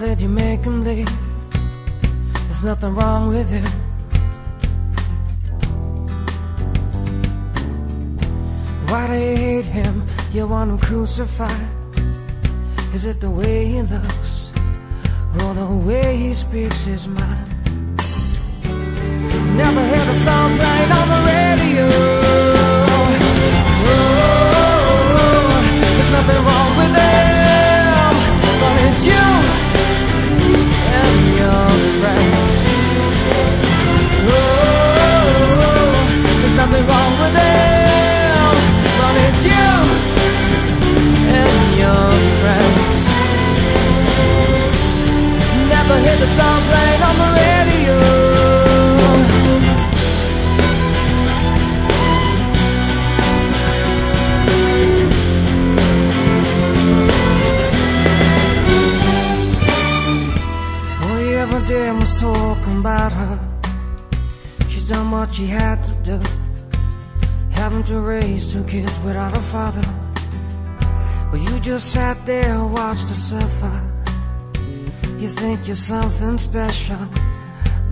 did you make him leave? There's nothing wrong with him. Why do you hate him? You want him crucified? Is it the way he looks? Or the way he speaks his mind? Never hear the song playing on the radio. Was talk about her. She's done what she had to do. Having to raise two kids without a father. But you just sat there and watched her suffer. You think you're something special.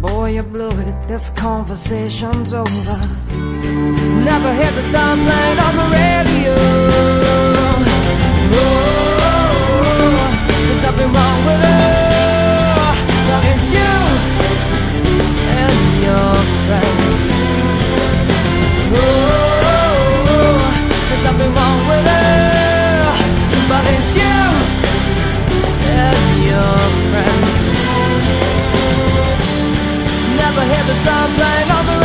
Boy, you blew it. This conversation's over. Never hear the sound playing on something on the